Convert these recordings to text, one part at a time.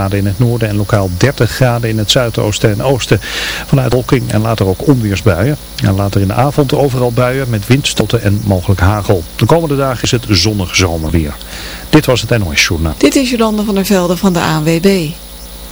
graden in het noorden en lokaal 30 graden in het zuidoosten en oosten. Vanuit wolking en later ook onweersbuien. En later in de avond overal buien met windstoten en mogelijk hagel. De komende dagen is het zonnig zomerweer. Dit was het NOS Journaal. Dit is Jolande van der Velde van de ANWB.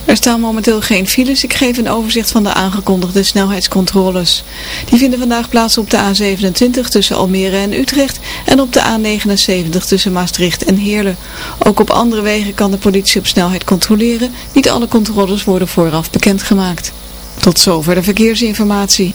Er staan momenteel geen files. Ik geef een overzicht van de aangekondigde snelheidscontroles. Die vinden vandaag plaats op de A27 tussen Almere en Utrecht en op de A79 tussen Maastricht en Heerlen. Ook op andere wegen kan de politie op snelheid controleren. Niet alle controles worden vooraf bekendgemaakt. Tot zover de verkeersinformatie.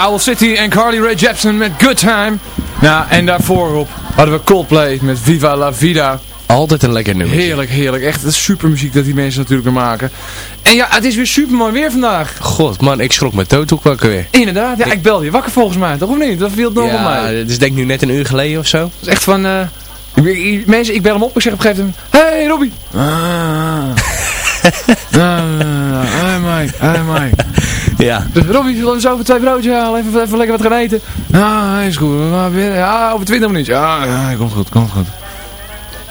Owl City en Carly Rae Jepsen met Good Time. Nou, en daarvoor op hadden we Coldplay met Viva La Vida. Altijd een lekker nummer. Heerlijk, heerlijk. Echt super muziek dat die mensen natuurlijk weer maken. En ja, het is weer super mooi weer vandaag. God, man, ik schrok mijn dood ook wakker weer. Inderdaad, ja, ik belde je wakker volgens mij, toch of niet? Dat viel het nog op Ja, mij. het is denk ik nu net een uur geleden of zo. Dat is echt van, eh, ik- ik- mensen, ik bel hem op, ik zeg op een gegeven moment, hey Robbie. Ah. Hey Mike, hey Mike. Ja. Dus Robbie, zullen we zo even twee broodjes halen, even, even lekker wat gaan eten? Ja, is goed. Ja, over 20 minuten. Ja, ja, komt goed, komt goed.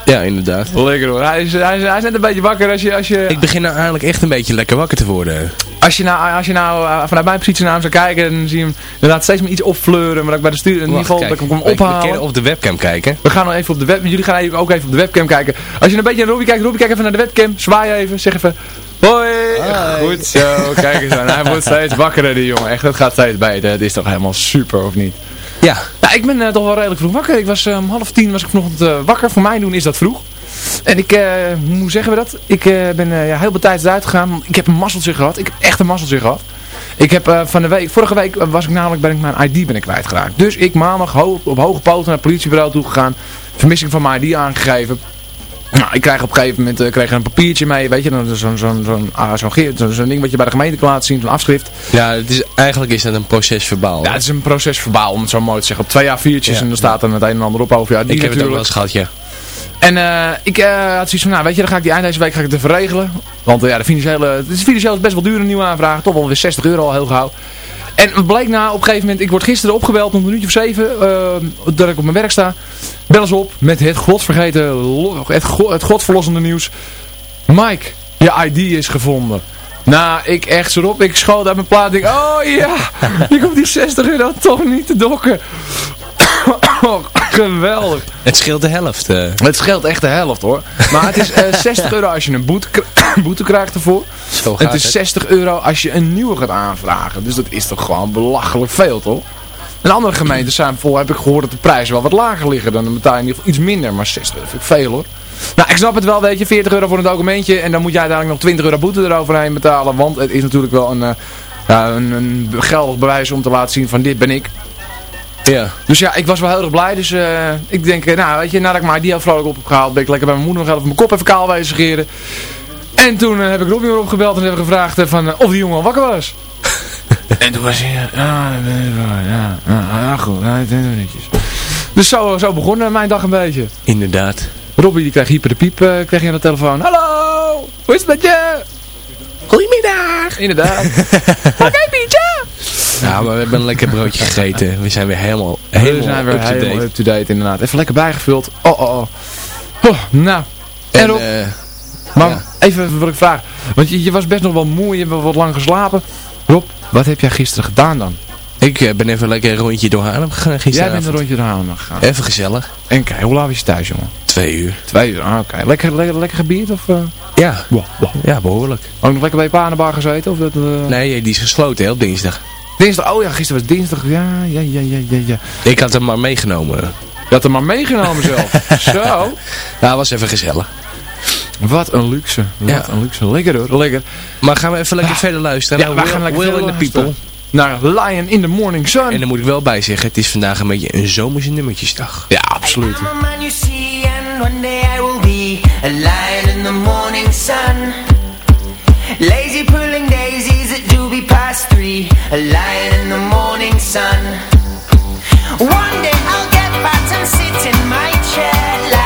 Ja, inderdaad. Lekker hoor. Hij is, hij, is, hij is net een beetje wakker als je, als je, Ik begin nou eigenlijk echt een beetje lekker wakker te worden. als je nou, als je nou eh, vanuit mijn positie naar hem zou kijken, dan zie je hem inderdaad steeds meer iets opfleuren. Maar dat ik bij de stuur in ieder geval dat ik hem we- we ophalen. kunnen op de webcam kijken. We gaan nog even op de web, jullie gaan even- ook even op de webcam kijken. Als je een beetje naar Robbie kijkt, Robbie kijk even naar de webcam, zwaai even, zeg even, hoi. Goed zo, kijk eens aan. Hij wordt steeds wakkerder die jongen, echt, dat gaat steeds beter. Het is toch helemaal super, of niet? Ja. Nou, ik ben eh, toch wel redelijk vroeg wakker. Ik was eh, om half tien was ik vanochtend eh, wakker. Voor mij doen is dat vroeg. En ik, eh, hoe zeggen we dat? Ik ben ja, heel veel tijd uitgegaan. Ik heb een mazzeltje gehad. Ik heb echt een mazzeltje gehad. Ik heb van de week, vorige week was ik namelijk, ben ik mijn ID ben ik kwijtgeraakt. Dus ik maandag ho op hoge poten naar het politiebureau toe gegaan. Vermissing van mijn ID aangegeven. Nou, ik krijg op een gegeven moment eh, kreeg een papiertje mee, weet je, zo'n zo'n zo'n ah, zo'n zo'n zo'n ding wat je bij de gemeente kan laten zien, zo'n afschrift. Ja, het is, eigenlijk is dat een proces verbaal. Ja, het is een proces verbaal, om het zo mooi te zeggen. Op twee jaar viertjes Ja. en dan staat er het een en ander op over ik heb het ook wel natuurlijk. eens gehad, ja. En eh, ik eh, had zoiets van, nou weet je, dan ga ik die eind deze week ga ik het even regelen. Want ja, de financiële, het is financieel best wel duur een nieuwe aanvraag. Toch wel weer 60 euro al heel gauw. En het bleek na op een gegeven moment, ik word gisteren opgebeld om een minuutje of zeven, eh, dat ik op mijn werk sta. Bel eens op met het godsvergeten, lo- het, go- het godverlossende nieuws. Mike, je ID is gevonden. Nou, ik echt zo op, ik schoot uit mijn plaat. Ik, oh ja, ik hoef die 60 euro toch niet te dokken. Oh, geweldig. Het scheelt de helft. eh. Het scheelt echt de helft hoor. Maar het is eh, 60 euro als je een boete, kri- boete krijgt ervoor. Zo gaat Het is 60 euro als je een nieuwe gaat aanvragen. Dus dat is toch gewoon belachelijk veel toch? En andere gemeentes zijn vol, heb ik gehoord dat de prijzen wel wat lager liggen. Dan betaal je in ieder geval iets minder. Maar 60 euro vind ik veel hoor. Nou, ik snap het wel, weet je. 40 euro voor een documentje. En dan moet jij uiteindelijk nog 20 euro boete eroverheen betalen. Want het is natuurlijk wel een, eh, ja, een, een geldig bewijs om te laten zien van dit ben ik. Ja. Dus ja, ik was wel heel erg blij. Dus eh, ik denk, eh, nou weet je, nadat ik mijn ID al vrolijk op heb gehaald, ben ik lekker bij mijn moeder nog even mijn kop even kaal scheren. En toen eh, heb ik Robin weer opgebeld en hebben gevraagd van, of die jongen al wakker was. en toen was hij, ja, ja, ja, goed, ja, minuutjes. Dus zo, zo begon mijn dag een beetje. Inderdaad. Robbie die kreeg hyper de piep, eh, kreeg je aan de telefoon. Hallo, hoe is het met je? Goedemiddag. Inderdaad. Oké, Pietje. Ja, maar we hebben een lekker broodje gegeten. We zijn weer helemaal, helemaal We zijn weer up to helemaal up-to-date inderdaad. Even lekker bijgevuld. Oh, oh, oh. Oh, nou. En, Rob, eh, Maar Ja. even wat ik vraag. Want je, je was best nog wel moe, je hebt wat lang geslapen. Rob, wat heb jij gisteren gedaan dan? ik eh, ben even lekker een rondje door Haarlem gegaan Jij gisteravond. bent een rondje door Haarlem gegaan. Even gezellig. En kijk, hoe laat was je thuis, jongen? Twee uur. Twee uur, ah, oké. Lekker, lekker, lekker gebied of... eh? Ja, Wow, wow. ja behoorlijk. Ook nog lekker bij je pa aan de bar gezeten? Of dat? Nee, die is gesloten hè, op dinsdag. Dinsdag, oh ja, gisteren was dinsdag. Ja, ja, ja, ja, ja, ja. Ik had hem maar meegenomen. Je had hem maar meegenomen zelf. Zo. Ja, was even gezellig. Wat een luxe. Wat Ja. een luxe. Lekker hoor, lekker. Maar gaan we even lekker verder luisteren Ja, Will, gaan lekker Will verder in the People. luisteren. Naar Lion in the Morning Sun. En dan moet ik wel bij zeggen, het is vandaag een beetje een zomerse nummertjesdag. Ja, absoluut. Lazy past three, a lion in the morning sun. One day I'll get fat and sit in my chair,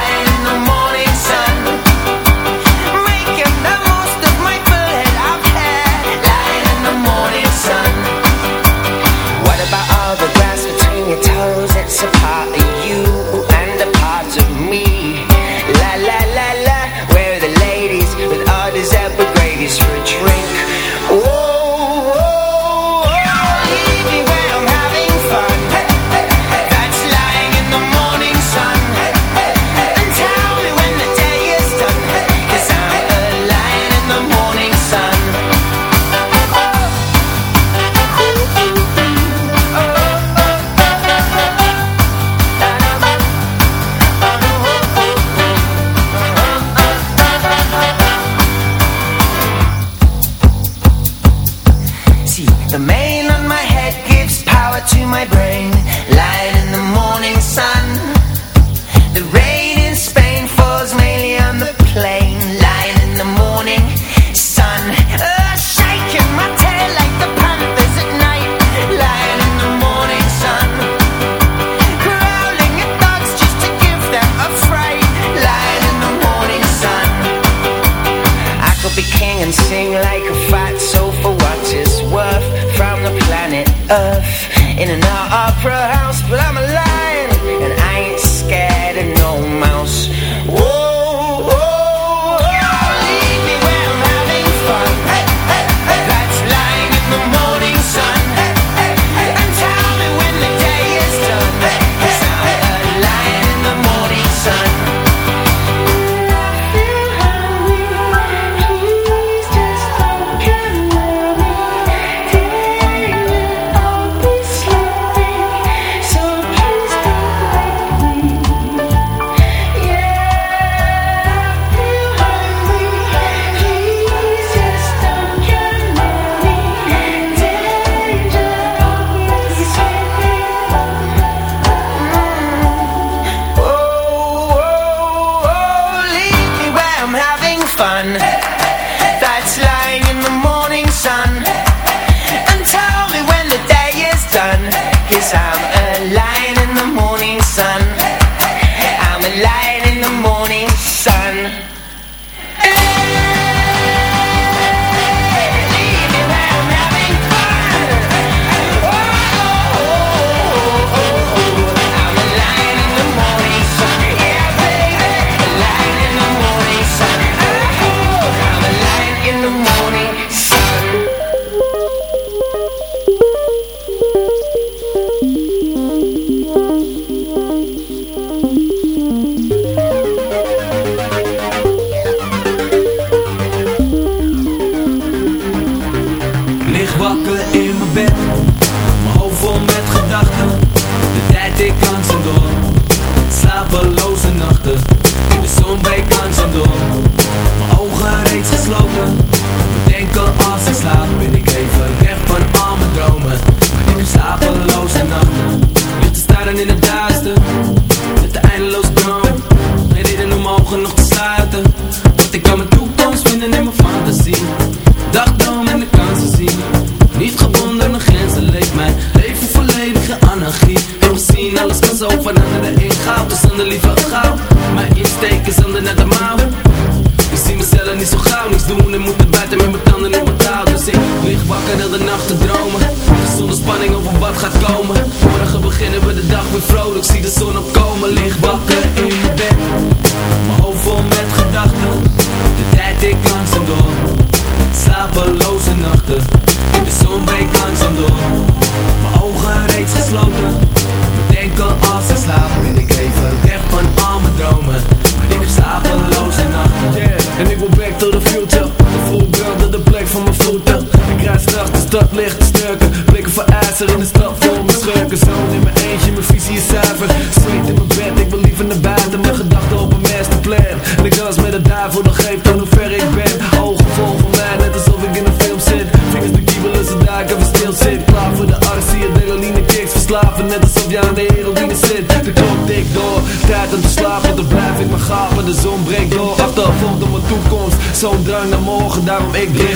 again.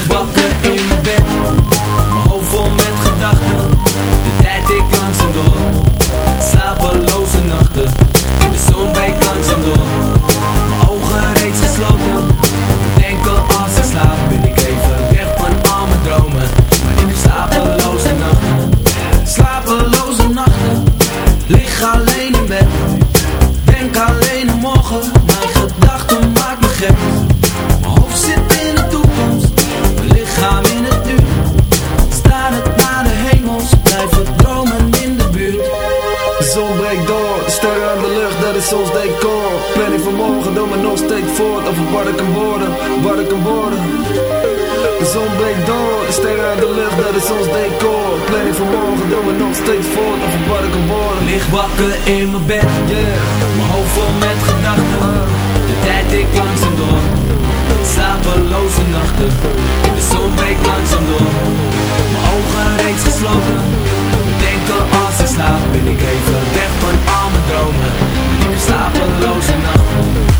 licht wakker in mijn bed, yeah. Mijn hoofd vol met gedachten. De tijd ik langzaam door. Slapeloze nachten. De zon breekt langzaam door. Mijn ogen reeds gesloten. Denken als ik slaap Ben ik even weg van al mijn dromen. Ik slapeloze nachten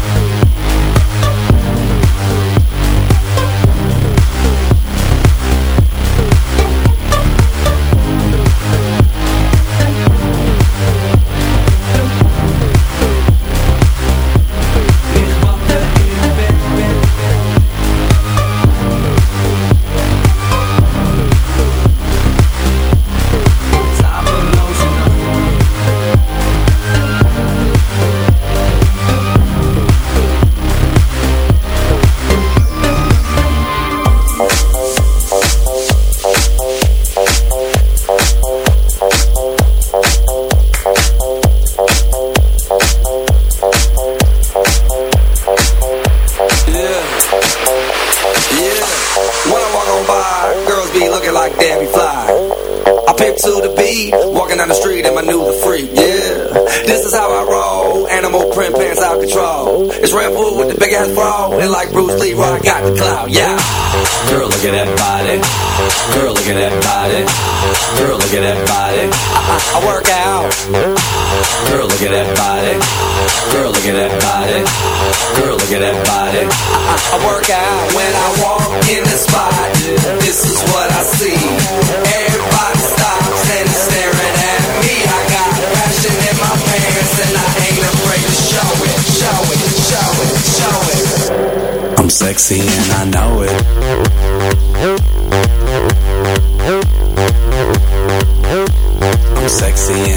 and I know it. I'm sexy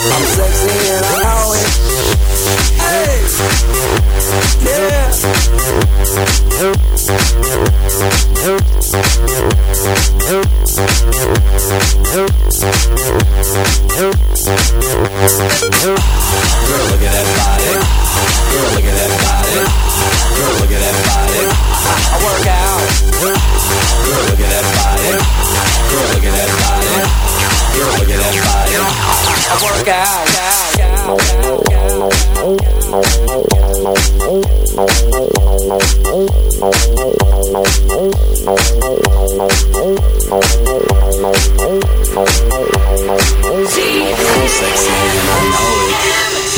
I'm sexy and I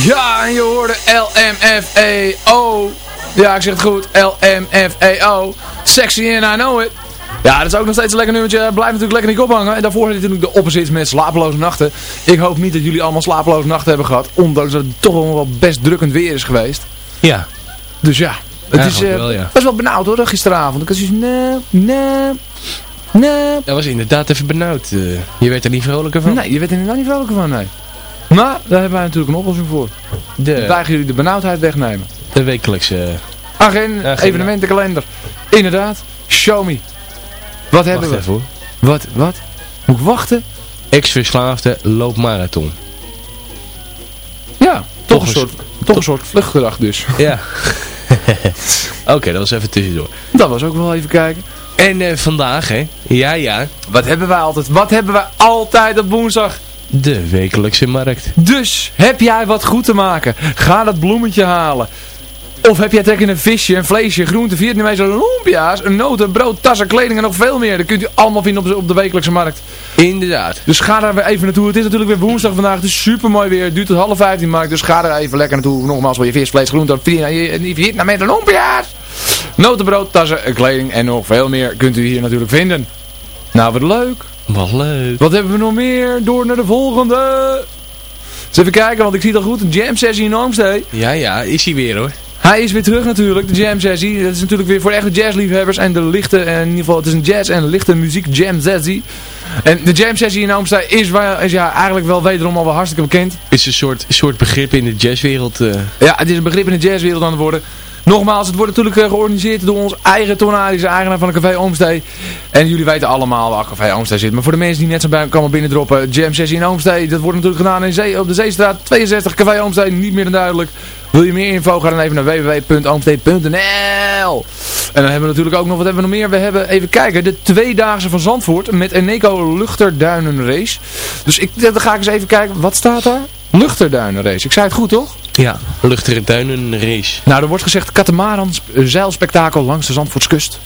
Ja, en je hoorde LMFAO. Ja, ik zeg het goed. LMFAO. Sexy and I know it. Ja, dat is ook nog steeds een lekker nummertje. Blijft natuurlijk lekker niet ophangen. En daarvoor had je natuurlijk de opposites met slapeloze nachten. Ik hoop niet dat jullie allemaal slapeloze nachten hebben gehad. Ondanks dat het toch wel best drukkend weer is geweest. Ja. Dus ja, het is eh, wel, ja. best wel benauwd hoor, gisteravond. Ik was dus, nee, nee, nee. Dat was inderdaad even benauwd. eh. je werd er niet vrolijker van. Nee, je weet er inderdaad niet vrolijker van, nee. Maar daar hebben wij natuurlijk een oplossing voor. De, gaan jullie de benauwdheid wegnemen. de wekelijkse... Agenda, Agenda. evenementenkalender. Inderdaad, show me. Wat hebben Wacht we? even hoor. Wat, wat? Moet ik wachten? Ex-verslaafde loopmarathon. Ja, toch, Toch een een soort, toch een soort vluchtgedrag dus. Ja. Oké, dat was even tussendoor. Dat was ook wel even kijken. En eh, vandaag, hè? Ja, ja. Wat hebben wij altijd? Wat hebben wij altijd op woensdag? De wekelijkse markt. Dus, heb jij wat goed te maken? Ga dat bloemetje halen. Of heb jij trek in een visje, een vleesje, groente, Vietnamese lumpia's, een noten, brood, tassen, kleding en nog veel meer. Dat kunt u allemaal vinden op de, op de wekelijkse markt. Inderdaad. Dus ga daar weer even naartoe. Het is natuurlijk weer woensdag vandaag. Het is super mooi weer. Het duurt tot half vijftien markt. Dus ga er even lekker naartoe. Nogmaals voor je vis, vlees, groente, Vietnamese lumpia's. Notenbrood, tassen, kleding en nog veel meer kunt u hier natuurlijk vinden. Nou, wat leuk. Wat leuk. Wat hebben we nog meer? Door naar de volgende. Eens even kijken, want ik zie het al goed. Een jam sessie in Ormstee. Ja, ja. Is hij weer hoor. Hij is weer terug natuurlijk, de jam sessie. Dat is natuurlijk weer voor echte jazzliefhebbers en de lichte, en in ieder geval het is een jazz en lichte muziek jam sessie. En de jam sessie in Oomstee is, is ja, eigenlijk wel wederom al wel hartstikke bekend. Is een soort, soort begrip in de jazzwereld. eh. Ja, het is een begrip in de jazzwereld aan het worden. Nogmaals, het wordt natuurlijk eh, georganiseerd door ons eigen tornadische eigenaar van de Café Oomstee. En jullie weten allemaal waar Café Oomstee zit. Maar voor de mensen die net zo bij komen binnendroppen, Jam Sessie in Oomstee. Dat wordt natuurlijk gedaan in Zee, op de Zeestraat 62, Café Oomstee. Niet meer dan duidelijk. Wil je meer info, ga dan even naar www.oomstee.nl En dan hebben we natuurlijk ook nog, wat hebben we nog meer? We hebben, even kijken, de tweedaagse van Zandvoort met Eneco Luchterduinen Race. Dus ik, dan ga ik eens even kijken, wat staat daar? Luchterduinen Race. Ik zei het goed, toch? Ja, Luchterduinen Race. Nou, er wordt gezegd katamaran zeilspektakel langs de Zandvoortskust.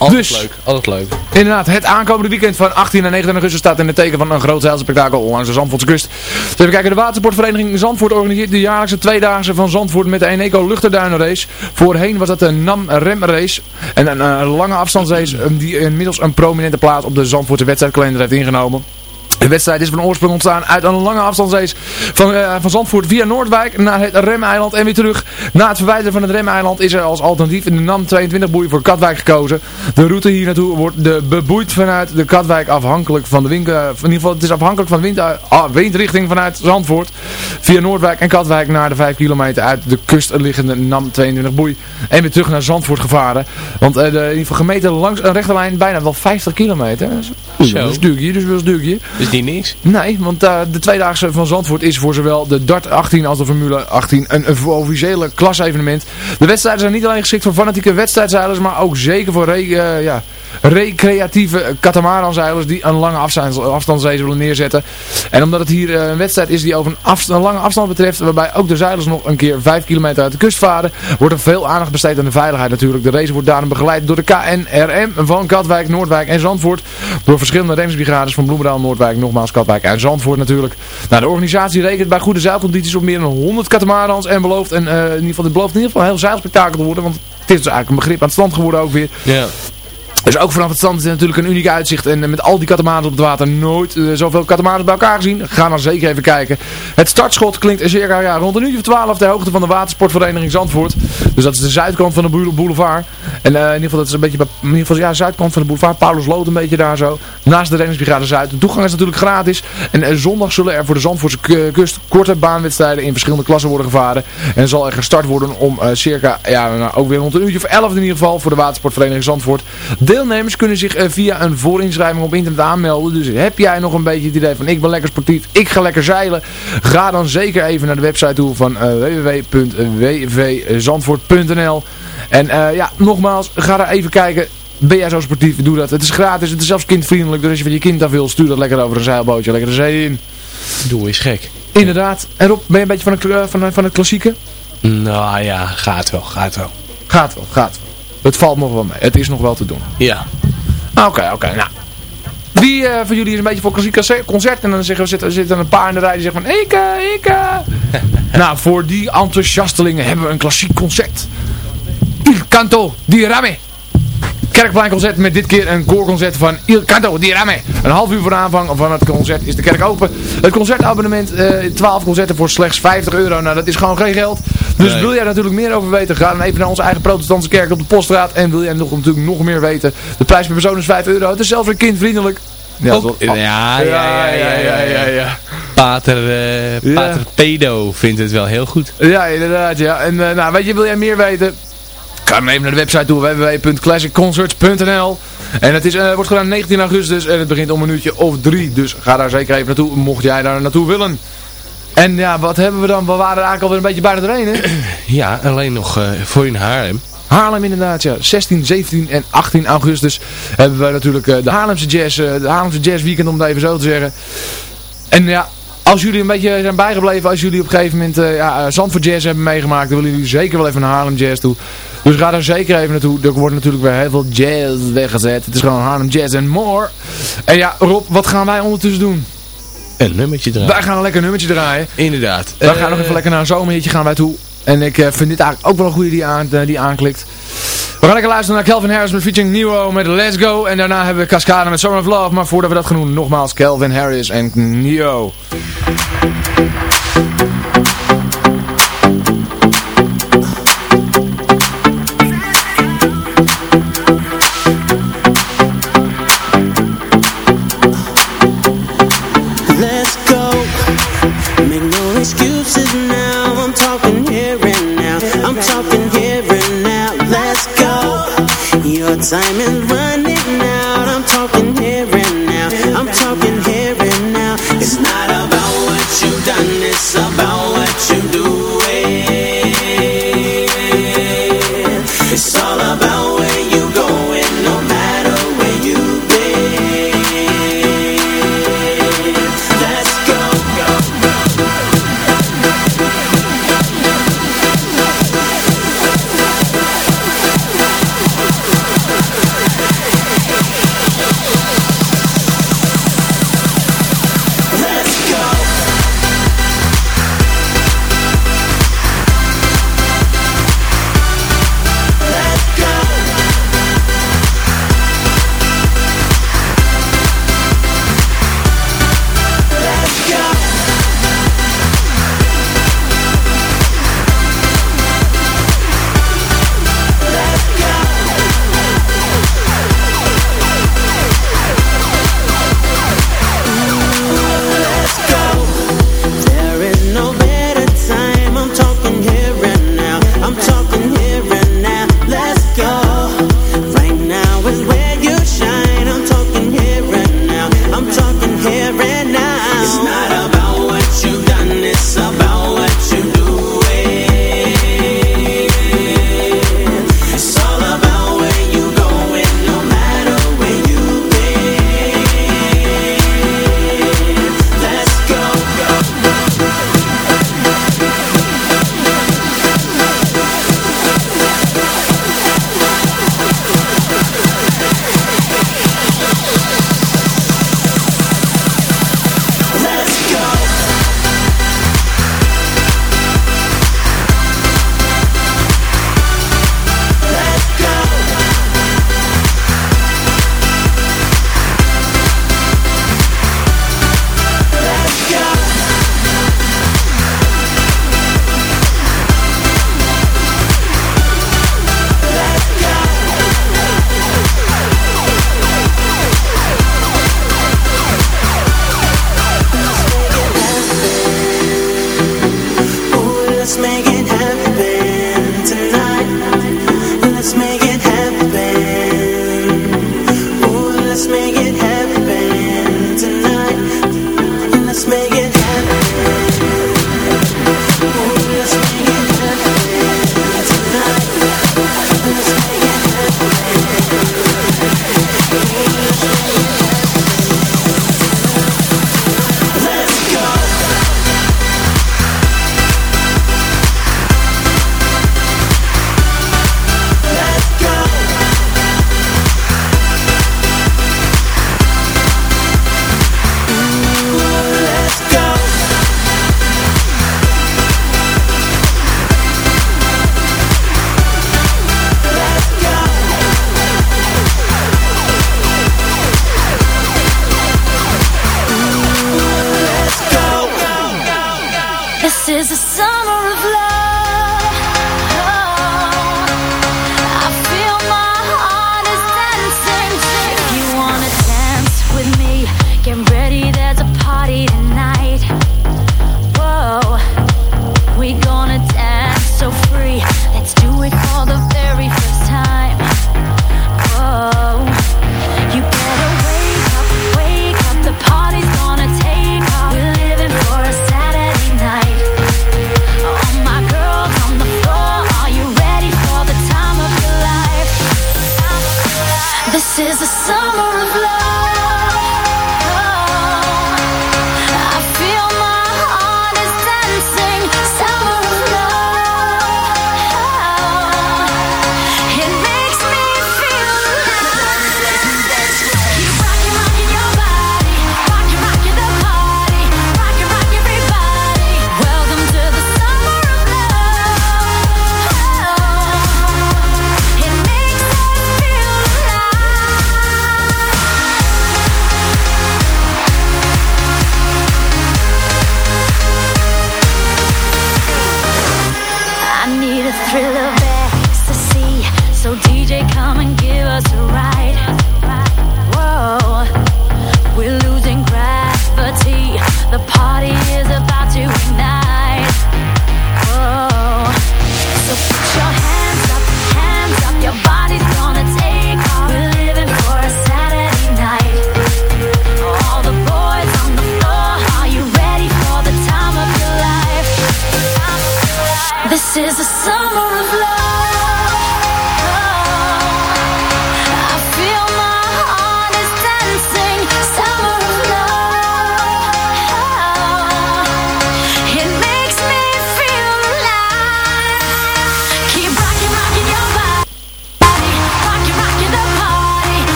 Altijd dus, leuk, altijd leuk. Inderdaad, het aankomende weekend van 18 en 19 augustus staat in het teken van een groot zeilspektakel langs de Zandvoortse kust. Dus even kijken, de watersportvereniging Zandvoort organiseert de jaarlijkse tweedaagse van Zandvoort met de Eneco Luchterduinenrace. Voorheen was dat een NAM Rem race en een, een lange afstandsrace die inmiddels een prominente plaats op de Zandvoortse wedstrijdkalender heeft ingenomen. De wedstrijd is van oorsprong ontstaan uit een lange afstandsrace van, uh, van Zandvoort via Noordwijk naar het Remeiland en weer terug. Na het verwijderen van het Remeiland is er als alternatief in de NAM 22 boei voor Katwijk gekozen. De route hier naartoe wordt de beboeid vanuit de Katwijk afhankelijk van de wind. Uh, in ieder geval het is afhankelijk van de wind, uh, windrichting vanuit Zandvoort. Via Noordwijk en Katwijk naar de 5 kilometer uit de kust liggende NAM 22 boei. En weer terug naar Zandvoort gevaren. Want de, in ieder geval gemeten langs een rechte lijn bijna wel 50 kilometer. Dat is een stukje, dus wel een stukje. Is niks? Nee, want uh, de tweedaagse van Zandvoort is voor zowel de Dart 18 als de Formule 18 een, officiële klasevenement. De wedstrijden zijn niet alleen geschikt voor fanatieke wedstrijdzeilers, maar ook zeker voor re, uh, ja, recreatieve katamaranzeilers die een lange afstandsrace willen neerzetten. En omdat het hier uh, een wedstrijd is die over een, lange afstand betreft, waarbij ook de zeilers nog een keer 5 kilometer uit de kust varen, wordt er veel aandacht besteed aan de veiligheid natuurlijk. De race wordt daarom begeleid door de KNRM van Katwijk, Noordwijk en Zandvoort. Door verschillende reddingsbrigades van Bloemendaal, Noordwijk, nogmaals Katwijk en Zandvoort natuurlijk. Nou, de organisatie rekent bij goede zeilcondities op meer dan 100 katamarans en belooft, en, uh, in ieder geval, dit belooft in ieder geval een heel zeilspektakel te worden, want het is dus eigenlijk een begrip aan het stand geworden ook weer. Ja. Dus ook vanaf het strand is het natuurlijk een uniek uitzicht. En met al die katamarans op het water nooit uh, zoveel katamarans bij elkaar gezien. Ga dan zeker even kijken. Het startschot klinkt circa ja, rond een uurtje of 12 ter hoogte van de watersportvereniging Zandvoort. Dus dat is de zuidkant van de boulevard. En uh, in ieder geval dat is een beetje in ieder geval ja, zuidkant van de boulevard. Paulus Lood een beetje daar zo. Naast de reddingsbrigade Zuid. De toegang is natuurlijk gratis. En uh, zondag zullen er voor de Zandvoortse kust korte baanwedstrijden in verschillende klassen worden gevaren. En zal er gestart worden om circa, ja, nou, ook weer rond een uurtje of 11 in ieder geval voor de watersportvereniging Zandvoort. Deelnemers kunnen zich uh, via een voorinschrijving op internet aanmelden. Dus heb jij nog een beetje het idee van ik ben lekker sportief, ik ga lekker zeilen. Ga dan zeker even naar de website toe van uh, www.www.zandvoort.nl En uh, ja, nogmaals, ga daar even kijken. Ben jij zo sportief? Doe dat. Het is gratis, het is zelfs kindvriendelijk. Dus als je van je kind af wil, stuur dat lekker over een zeilbootje, lekker de zee in. Doe eens gek. Inderdaad. En Rob, ben je een beetje van het, van, van het klassieke? Nou ja, gaat wel, gaat wel. Gaat wel, gaat wel. Het valt nog wel mee. Het is nog wel te doen. Ja. Oké, okay, oké. Okay, nou. Wie uh, van jullie is een beetje voor klassiek concert? En dan zeggen we, zitten, zitten een paar in de rij die zeggen van... Ik, uh, ik... Uh. nou, voor die enthousiastelingen hebben we een klassiek concert. Il Canto di Rame. Kerkpleinconcert met dit keer een koorconcert van Il Canto di Rame. Een half uur voor de aanvang van het concert is de kerk open. Het concertabonnement, uh, 12 concerten voor slechts 50 euro. Nou, dat is gewoon geen geld. Dus nee. wil jij natuurlijk meer over weten, ga dan even naar onze eigen protestantse kerk op de Poststraat. En wil jij nog, natuurlijk nog meer weten, de prijs per persoon is 5 euro. Het is zelfs weer kindvriendelijk. Ja, oh, ja, ja, ja, ja, ja, ja, ja. Pater, uh, Pater Pedo vindt het wel heel goed. Ja, inderdaad, ja. En uh, nou, weet je, wil jij meer weten? Ga dan even naar de website toe, www.classicconcerts.nl En het is, uh, wordt gedaan 19 augustus en het begint om een uurtje of drie. Dus ga daar zeker even naartoe, mocht jij daar naartoe willen. En ja, wat hebben we dan? We waren eigenlijk alweer een beetje bijna doorheen, hè? Ja, alleen nog uh, voor in Haarlem. Haarlem inderdaad, ja. 16, 17 en 18 augustus hebben we natuurlijk uh, de Haarlemse Jazz, de Haarlemse Jazz Weekend, om het even zo te zeggen. En ja, als jullie een beetje zijn bijgebleven, als jullie op een gegeven moment uh, ja, Zandvoort Jazz hebben meegemaakt, dan willen jullie zeker wel even naar Haarlem Jazz toe. Dus ga daar zeker even naartoe. Er wordt natuurlijk weer heel veel jazz weggezet. Het is gewoon Haarlem Jazz en more. En ja, Rob, wat gaan wij ondertussen doen? Een nummertje draaien. Wij gaan een lekker nummertje draaien. Inderdaad. Wij uh, gaan nog even lekker naar een zomerhitje gaan wij toe. En ik uh, vind dit eigenlijk ook wel een goede die, aan, uh, die aanklikt. We gaan lekker luisteren naar Calvin Harris met featuring Nero met Let's Go. En daarna hebben we Cascade met Summer of Love. Maar voordat we dat gaan doen, nogmaals Calvin Harris en Neo. timing right.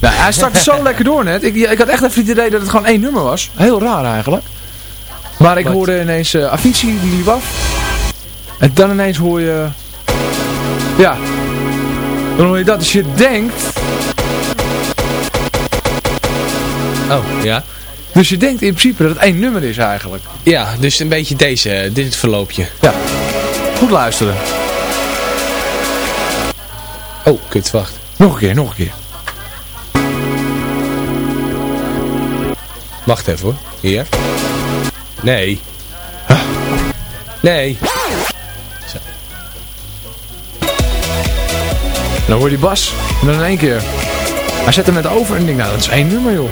Nou, hij startte zo lekker door net. Ik, ik had echt even het idee dat het gewoon één nummer was. Heel raar eigenlijk. Maar ik Wat? hoorde ineens uh, Avicii, die liep af. En dan ineens hoor je... Ja. Dan hoor je dat. Dus je denkt... Oh, ja. Dus je denkt in principe dat het één nummer is eigenlijk. Ja, dus een beetje deze, dit verloopje. Ja. Goed luisteren. Oh, kut, wacht. Nog een keer, nog een keer. Wacht even hoor. Hier. Nee. Nee. En dan hoor die bas. En dan in één keer. Hij zet hem net over en ik denk, nou dat is één nummer joh.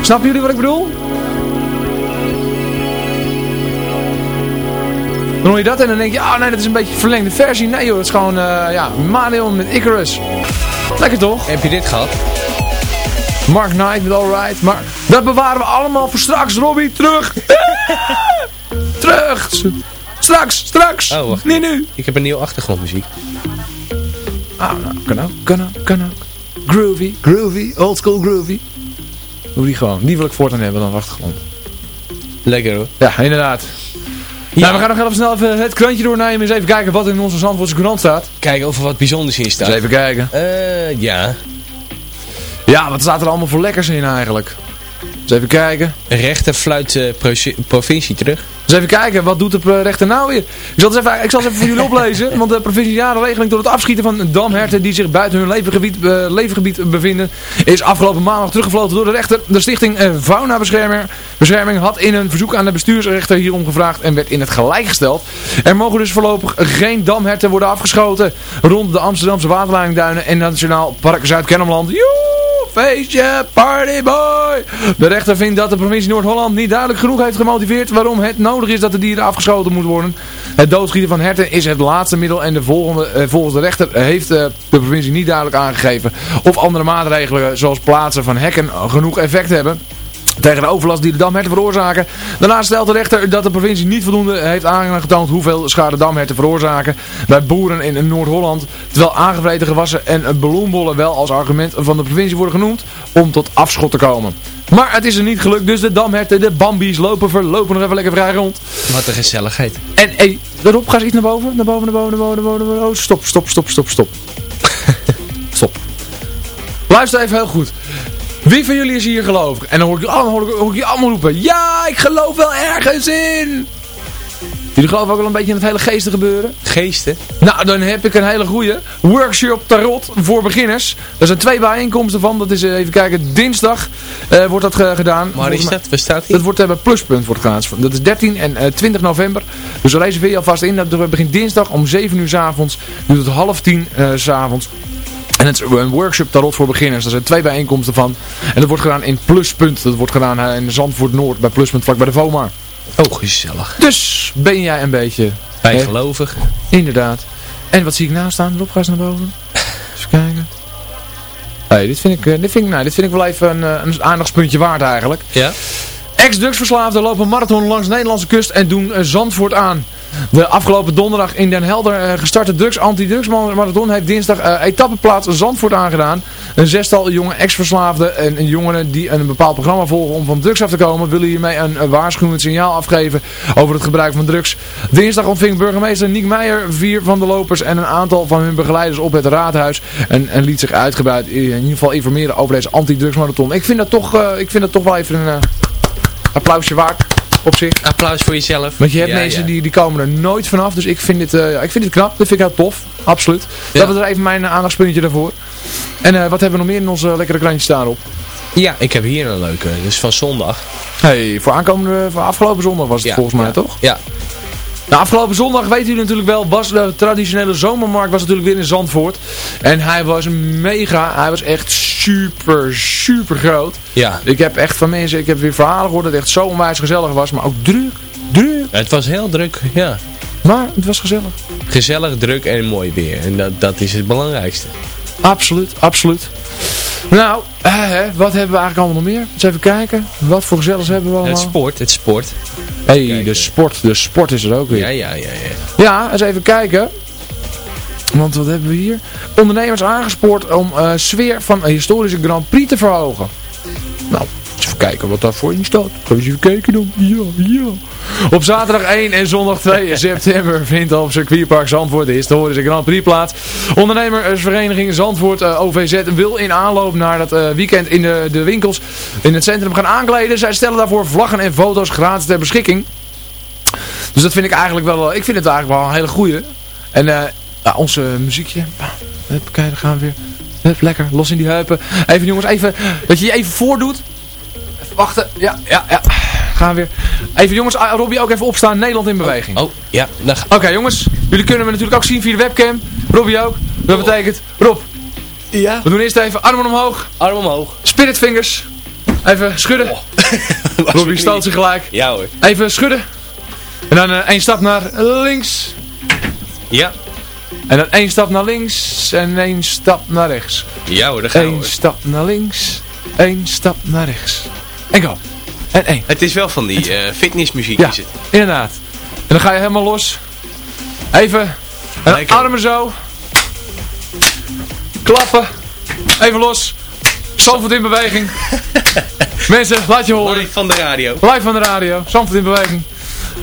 Snappen jullie wat ik bedoel? Dan hoor je dat en dan denk je, ah nee, dat is een beetje een verlengde versie. Nee joh, dat is gewoon, eh, ja, Mario met Icarus. Lekker toch? Heb je dit gehad? Mark Knight met Alright. Maar dat bewaren we allemaal voor straks, Robbie. Terug. Terug. Straks, straks. Oh, wacht. Niet nu. Ik heb een nieuwe achtergrondmuziek. Ah, nou, kan ook, kan ook, kan ook. Groovy, groovy, old school groovy. Doe die gewoon. Die wil ik voortaan hebben dan achtergrond. Lekker hoor. Ja, inderdaad. Ja. Nou, we gaan nog even snel even het krantje doornemen. Eens even kijken wat in onze Zandvoortse krant staat. Kijken of er wat bijzonders in staat. Eens even kijken. Eh, ja. Ja, wat staat er allemaal voor lekkers in eigenlijk? Eens even kijken. Rechter fluit eh, proci- provincie terug. Dus even kijken, wat doet de rechter nou weer? Ik zal, het even, ik zal het even voor jullie oplezen. Want de provinciale regeling door het afschieten van damherten die zich buiten hun leefgebied, eh, leefgebied bevinden... is afgelopen maandag teruggefloten door de rechter. De stichting eh, Faunabescherming bescherming had in een verzoek aan de bestuursrechter hierom gevraagd en werd in het gelijk gesteld. Er mogen dus voorlopig geen damherten worden afgeschoten rond de Amsterdamse waterleidingduinen en Nationaal Park Zuid-Kennemerland. Joe, feestje, party boy! De rechter vindt dat de provincie Noord-Holland niet duidelijk genoeg heeft gemotiveerd waarom het nodig is dat de dieren afgeschoten moeten worden. Het doodschieten van herten is het laatste middel en de volgende, eh, volgens de rechter heeft eh, de provincie niet duidelijk aangegeven of andere maatregelen zoals plaatsen van hekken genoeg effect hebben tegen de overlast die de damherten veroorzaken. Daarnaast stelt de rechter dat de provincie niet voldoende heeft aangetoond hoeveel schade damherten veroorzaken bij boeren in Noord-Holland. Terwijl aangevreten gewassen en bloembollen wel als argument van de provincie worden genoemd om tot afschot te komen. Maar het is er niet gelukt, dus de damherten, de bambies lopen verlopen nog even lekker vrij rond. Wat een gezelligheid. En hé, Rob, ga eens iets naar boven, naar boven, naar boven, naar boven, naar boven, naar boven. Oh, stop, stop, stop, stop, stop. stop. Luister even heel goed. Wie van jullie is hier gelovig? En dan hoor ik, allemaal, hoor ik, hoor ik je allemaal roepen. Ja, ik geloof wel ergens in. Jullie geloven ook wel een beetje in het hele geesten gebeuren? Geesten? Nou, dan heb ik een hele goeie. Workshop Tarot voor beginners. Er zijn twee bijeenkomsten van. Dat is, eh, even kijken, dinsdag eh, wordt dat ge- gedaan. Waar is dat? Waar staat die? Dat wordt uh, bij Pluspunt wordt gedaan. Dat is 13 en eh, 20 november. Dus reserveer je alvast in. Dat begint dinsdag om 7 uur s avonds. Duurt tot half 10 eh, s avonds. En het is een workshop tarot voor beginners. Er zijn twee bijeenkomsten van. En dat wordt gedaan in Pluspunt. Dat wordt gedaan eh, in Zandvoort Noord bij Pluspunt vlak bij de VOMA. Oh, gezellig. Dus ben jij een beetje... Bijgelovig. Inderdaad. En wat zie ik naast staan? Rob, ga eens naar boven. Even kijken. Hey, dit, vind ik, eh, dit, vind ik, nou, dit vind ik wel even een, eh, een aandachtspuntje waard eigenlijk. Ja? Ex-drugsverslaafden lopen marathon langs de Nederlandse kust en doen eh, Zandvoort aan. De afgelopen donderdag in Den Helder eh, gestarte drugs anti-drugs marathon heeft dinsdag etappeplaats Zandvoort aangedaan. Een zestal jonge ex-verslaafden en en jongeren die een bepaald programma volgen om van drugs af te komen willen hiermee een, waarschuwend signaal afgeven over het gebruik van drugs. Dinsdag ontving burgemeester Niek Meijer vier van de lopers en een aantal van hun begeleiders op het raadhuis en, liet zich uitgebreid in ieder geval informeren over deze anti-drugs marathon. Ik vind dat toch, ik vind dat toch wel even een... applausje waard op zich. Applaus voor jezelf. Want je hebt Ja, mensen ja. Die, die komen er nooit vanaf. Dus ik vind het, eh, ik vind het knap. Dat vind ik heel tof. Absoluut. Dat was er even mijn eh, aandachtspuntje daarvoor. En eh, wat hebben we nog meer in onze lekkere krantjes staan op? Ja, ik heb hier een leuke. Dus van zondag. Hey, voor aankomende, voor afgelopen zondag was het volgens mij toch? Ja. Nou, afgelopen zondag weten jullie natuurlijk wel, was de traditionele zomermarkt was natuurlijk weer in Zandvoort. En hij was mega, hij was echt super, super groot. Ja. Ik heb echt van mensen, ik heb weer verhalen gehoord dat het echt zo onwijs gezellig was, maar ook druk, druk. Het was heel druk, ja. Maar het was gezellig. Gezellig, druk en mooi weer. En dat, dat is het belangrijkste. Absoluut, absoluut. Nou, eh, wat hebben we eigenlijk allemaal nog meer? Eens even kijken. Wat voor gezelligs hebben we allemaal? Het sport, het sport. hey, de sport. De sport is er ook weer. Ja, ja, ja, ja. Ja, eens even kijken. Want wat hebben we hier? Ondernemers aangespoord om eh, sfeer van een historische Grand Prix te verhogen. Nou, kijken wat daarvoor in staat. Ga eens even kijken dan. Ja, ja. Op zaterdag 1 en zondag 2 september vindt op circuitpark Zandvoort de historische Grand Prix plaats. Ondernemersvereniging Zandvoort eh, OVZ wil in aanloop naar dat eh, weekend in de, de winkels in het centrum gaan aankleden. Zij stellen daarvoor vlaggen en foto's gratis ter beschikking. Dus dat vind ik eigenlijk wel, ik vind het eigenlijk wel een hele goeie. En eh onze muziekje. Hup, Kijk, daar gaan we weer. Hup, lekker, los in die heupen. Even jongens, even, dat je je even voordoet. Wachten. Ja, ja, ja. Gaan we weer. Even jongens, ah, Robbie ook even opstaan. Nederland in beweging. Oh, ja. dan ga- Oké jongens, jullie kunnen me natuurlijk ook zien via de webcam. Robbie ook. Dat betekent, Rob, Ja. we doen eerst even armen omhoog. Arm omhoog. Spirit fingers. Even schudden. Robbie stoot zich gelijk. Ja hoor. Even schudden. En dan eh, één stap naar links. Ja. En dan één stap naar links en één stap naar rechts. Ja hoor, daar gaan we. Eén hoor. stap naar links, één stap naar rechts. En go. En één. Het is wel van die eh, fitnessmuziek Ja, is het. inderdaad. En dan ga je helemaal los. Even. En dan Lekker. armen zo. Klappen. Even los. Zandvoort in beweging. Mensen, laat je horen. Live van de radio. Live van de radio. Zandvoort in beweging.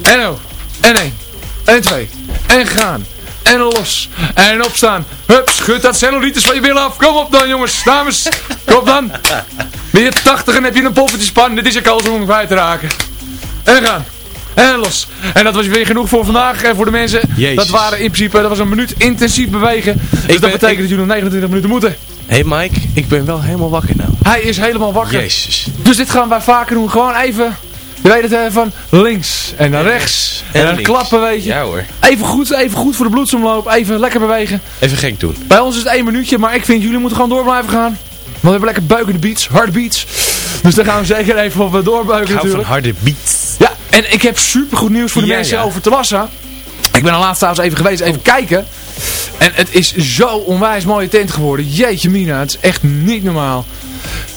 En oh. En één. En twee. En gaan. En los. En opstaan. Hup, schud dat cellulitis van je billen af. Kom op dan jongens, dames. Kom op dan. Ben je 80 en heb je een poffertjespan. Dit is je kans om bij te raken. En gaan. En los. En dat was weer genoeg voor vandaag. En voor de mensen. Jezus. Dat waren in principe, dat was een minuut intensief bewegen. Dus dat ben- betekent ik- dat jullie nog 29 minuten moeten. Hé hey Mike, ik ben wel helemaal wakker nou. Hij is helemaal wakker. Jezus. Dus dit gaan wij vaker doen. Gewoon even, je weet het eh, van links en naar rechts. En, dan links. klappen, weet je. Ja hoor. Even goed, even goed voor de bloedsomloop. Even lekker bewegen. Even gek doen. Bij ons is het één minuutje, maar ik vind jullie moeten gewoon door blijven gaan. Want we hebben lekker buikende beats, harde beats. Dus daar gaan we zeker even op doorbuiken Ik hou van natuurlijk. harde beats. Ja, en ik heb super goed nieuws voor de Ja, mensen ja. over Telassa. Ik ben al laatst trouwens even geweest, even kijken. En het is zo onwijs mooie tent geworden. Jeetje mina, het is echt niet normaal.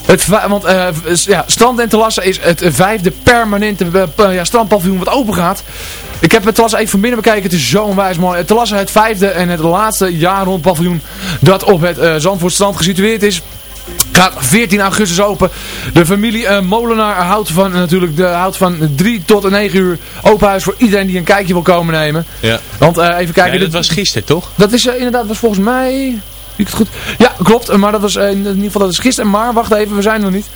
Het, want eh, ja, Strand en Telassa is het vijfde permanente eh, ja, strandpaviljoen wat open gaat. Ik heb het Telassa even van binnen bekeken. Het is zo onwijs mooi. Telassa het vijfde en het laatste jaar rond paviljoen dat op het eh Zandvoortstrand gesitueerd is. Gaat 14 augustus open. De familie eh, Molenaar houdt van, natuurlijk, de, houdt van 3 tot 9 uur open huis voor iedereen die een kijkje wil komen nemen. Ja. Want eh, even kijken. Dat was gisteren toch? dat is eh, inderdaad, was volgens mij... Ik het goed? Ja, klopt. Maar dat was in ieder geval dat is gisteren. Maar wacht even, we zijn er nog niet.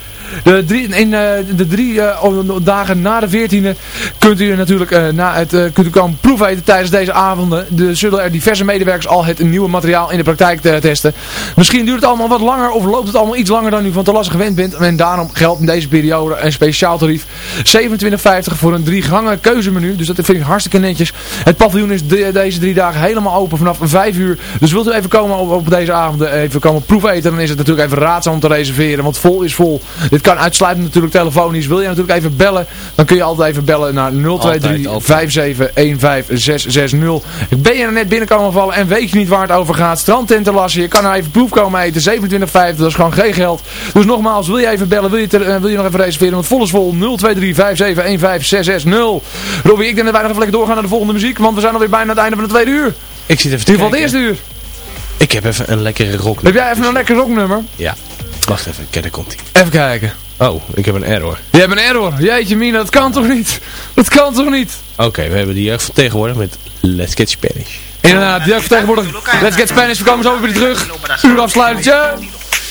De drie, in, eh, de drie eh, dagen na de 14e kunt u natuurlijk eh, na het, kunt u komen proefeten tijdens deze avonden. Er zullen er diverse medewerkers al het nieuwe materiaal in de praktijk te testen. Misschien duurt het allemaal wat langer of loopt het allemaal iets langer dan u van te lastig gewend bent. En daarom geldt in deze periode een speciaal tarief. 27,50 voor een drie gangen keuzemenu. Dus dat vind ik hartstikke netjes. Het paviljoen is de- deze drie dagen helemaal open vanaf 5 uur. Dus wilt u even komen op, deze avonden, even komen proefeten, dan is het natuurlijk even raadzaam te reserveren. Want vol is vol. kan uitsluitend natuurlijk telefonisch. Wil je natuurlijk even bellen, dan kun je altijd even bellen naar 023 57 15660. Ben je er net binnenkomen vallen en weet je niet waar het over gaat? Strandtent te lassen, je kan er even proef komen eten. 27,50, dat is gewoon geen geld. Dus nogmaals, wil je even bellen, wil je, ter- eh, wil je nog even reserveren? Want vol is vol 023 57 15660. Robbie, ik denk dat wij nog even lekker doorgaan naar de volgende muziek, want we zijn alweer bijna aan het einde van het tweede uur. Ik zit even In te ieder geval het eerste uur. Ik heb even een lekkere rock. Heb jij even een lekker rocknummer? Ja. Wacht even, kijk, daar komt hij. Even kijken. Oh, ik heb een error. Je hebt een error. Jeetje mina, dat kan toch niet? Dat kan toch niet? Oké, we hebben de jeugd van tegenwoordig met Let's Get Spanish. Inderdaad, jeugd vertegenwoordig. Let's get Spanish, we komen zo weer terug. Uur afsluitend.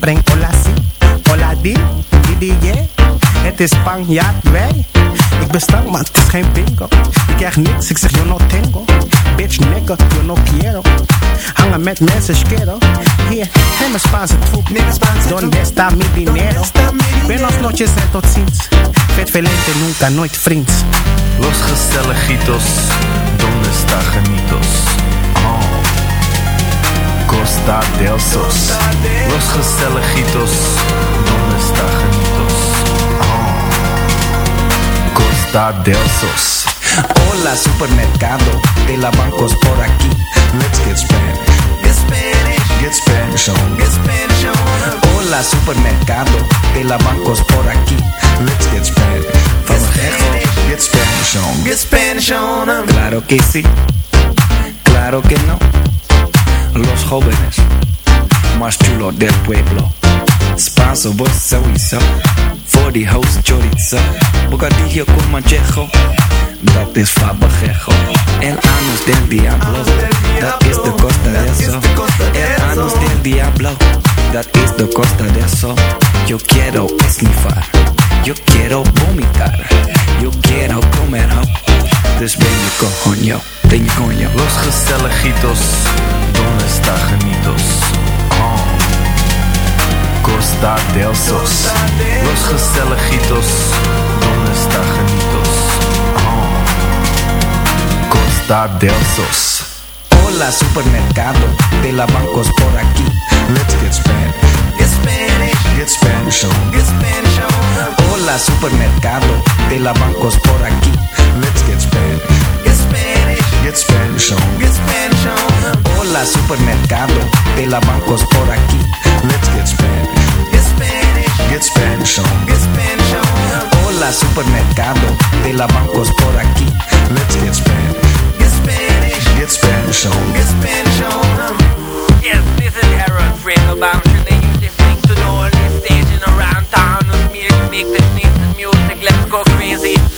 Pren, hola sí. Hola di, di, di, yeah. Het is Spanjaard, wij. Ik ben stank, maar het is geen bingo. Ik krijg niks, ik zeg yo no tengo. Bitch nigga, yo no quiero. Hangen met mensen, schero. Hier, neem een Spaanse troep. Donde está mi dinero? Buenos noches en tot ziens. Vet velente, nunca, nooit vriends. Los gezelligitos, donde está genitos? Oh. Costa del Sos. Los gezelligitos, donde está genitos? Oh. Costa del Sos. Hola supermercado, de la bancos por aquí. Let's get Spanish. Get Spanish. Get Spanish on. Get Spanish on. Hola supermercado, de la bancos por aquí. Let's get Spanish. Vamos lejos. Get Spanish on. Get Spanish on. Claro que sí. Claro que no. Los jóvenes más chulos del pueblo. Spanso, vos. Voor die house chorizo. Bocadillo con manchejo. Dat is fabajejo. El anus del diablo. Dat is de costa de eso. El anus del diablo. Dat is de costa de eso. Yo quiero esnifar. Yo quiero vomitar. Yo quiero comer ho. Dus je coño. Je coño. Los gezelligitos, donde está genitos? Oh. Costa del Sos. Los gezelligitos, donde está genitos? Oh. Costa del Sos. Hola supermercado, de la bancos por aquí. Let's get Spanish. Get Spanish. Get Spanish on. Get Spanish on. Hola supermercado, de la bancos por aquí. Let's get Spanish. Get Spanish. Get Spanish on. Get Spanish on. Hola supermercado, de la bancos por aquí. Let's get Spanish. Get Spanish. Get Spanish on. Get Spanish on. Hola supermercado, de la bancos por aquí. Let's get Spanish. Get Spanish. Get Spanish on. Get Spanish on. Yes, this is Harold Fredelbaum. Should they use this thing to know all this staging around town with me to make this nice music? Let's go crazy.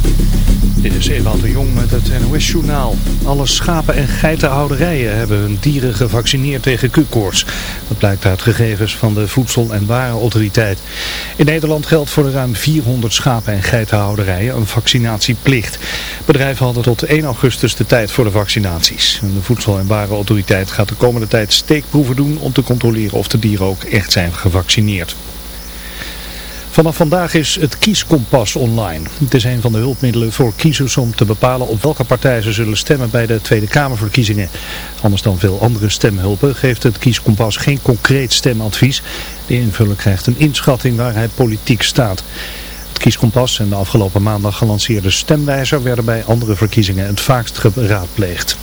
Dit is Ewout de Jong met het NOS-journaal. Alle schapen- en geitenhouderijen hebben hun dieren gevaccineerd tegen Q-koorts. Dat blijkt uit gegevens van de Voedsel- en Warenautoriteit. In Nederland geldt voor de ruim 400 schapen- en geitenhouderijen een vaccinatieplicht. Bedrijven hadden tot 1 augustus de tijd voor de vaccinaties. De Voedsel- en Warenautoriteit gaat de komende tijd steekproeven doen om te controleren of de dieren ook echt zijn gevaccineerd. Vanaf vandaag is het kieskompas online. Het is een van de hulpmiddelen voor kiezers om te bepalen op welke partij ze zullen stemmen bij de Tweede Kamerverkiezingen. Anders dan veel andere stemhulpen geeft het kieskompas geen concreet stemadvies. De invuller krijgt een inschatting waar hij politiek staat. Het kieskompas en de afgelopen maandag gelanceerde stemwijzer werden bij andere verkiezingen het vaakst geraadpleegd.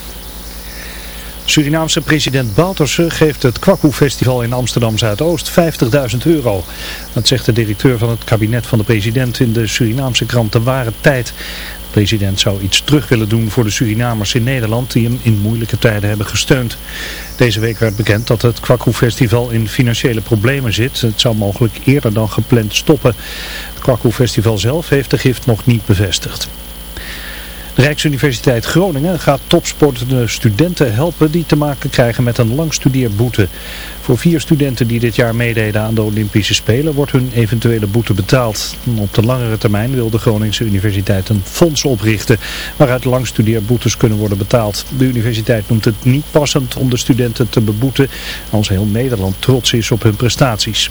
Surinaamse president Bouterse geeft het Kwaku Festival in Amsterdam Zuidoost 50.000 euro. Dat zegt de directeur van het kabinet van de president in de Surinaamse krant De Ware Tijd. De president zou iets terug willen doen voor de Surinamers in Nederland die hem in moeilijke tijden hebben gesteund. Deze week werd bekend dat het Kwaku Festival in financiële problemen zit. Het zou mogelijk eerder dan gepland stoppen. Het Kwaku Festival zelf heeft de gift nog niet bevestigd. Rijksuniversiteit Groningen gaat topsportende studenten helpen die te maken krijgen met een langstudeerboete. Voor vier studenten die dit jaar meededen aan de Olympische Spelen wordt hun eventuele boete betaald. Op de langere termijn wil de Groningse Universiteit een fonds oprichten waaruit langstudeerboetes kunnen worden betaald. De universiteit noemt het niet passend om de studenten te beboeten als heel Nederland trots is op hun prestaties.